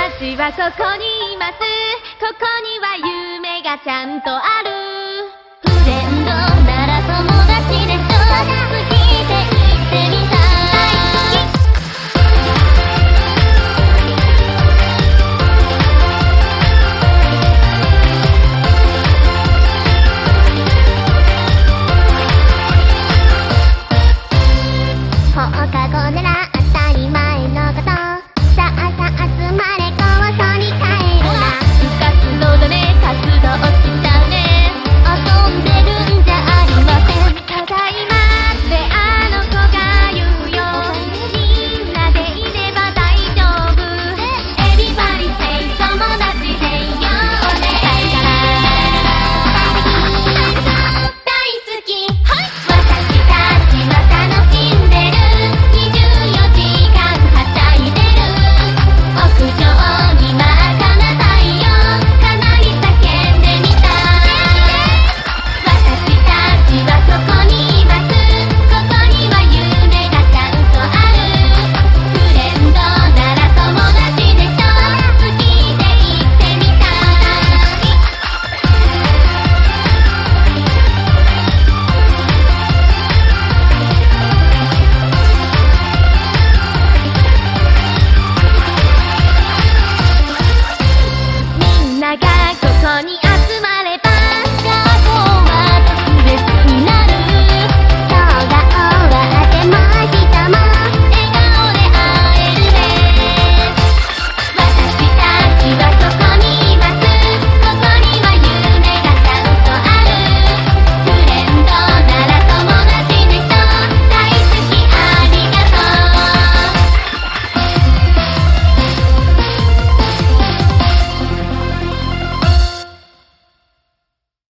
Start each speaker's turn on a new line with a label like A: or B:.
A: 私はここにいます。ここには夢がちゃんとある。